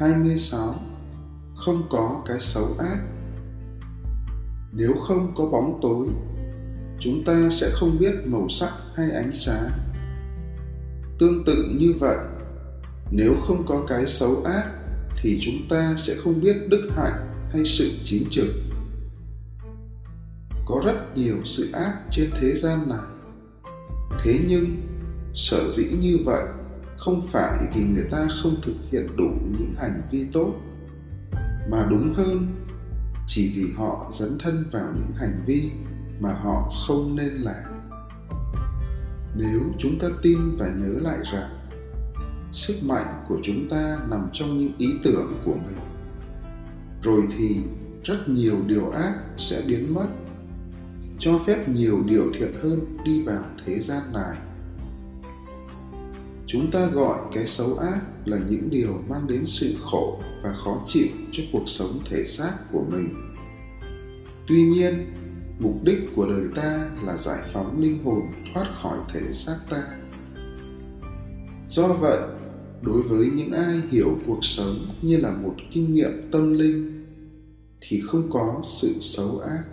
26 Không có cái xấu ác Nếu không có bóng tối, chúng ta sẽ không biết màu sắc hay ánh sáng. Tương tự như vậy, nếu không có cái xấu ác thì chúng ta sẽ không biết đức hạnh hay sự chính trực. Có rất nhiều sự ác trên thế gian này. Thế nhưng, sở dĩ như vậy không phải vì người ta không thực hiện đủ những hành vi tốt, mà đúng hơn, chỉ vì họ dấn thân vào những hành vi mà họ không nên làm. Nếu chúng ta tin và nhớ lại rằng, sức mạnh của chúng ta nằm trong những ý tưởng của mình, rồi thì rất nhiều điều ác sẽ biến mất, cho phép nhiều điều thiện hơn đi vào thế gian này chúng ta gọi cái xấu ác là những điều mang đến sự khổ và khó chịu cho cuộc sống thể xác của mình. Tuy nhiên, mục đích của đời ta là giải phóng linh hồn thoát khỏi thể xác ta. Do vậy, đối với những ai hiểu cuộc sống như là một kinh nghiệm tâm linh, thì không có sự xấu ác.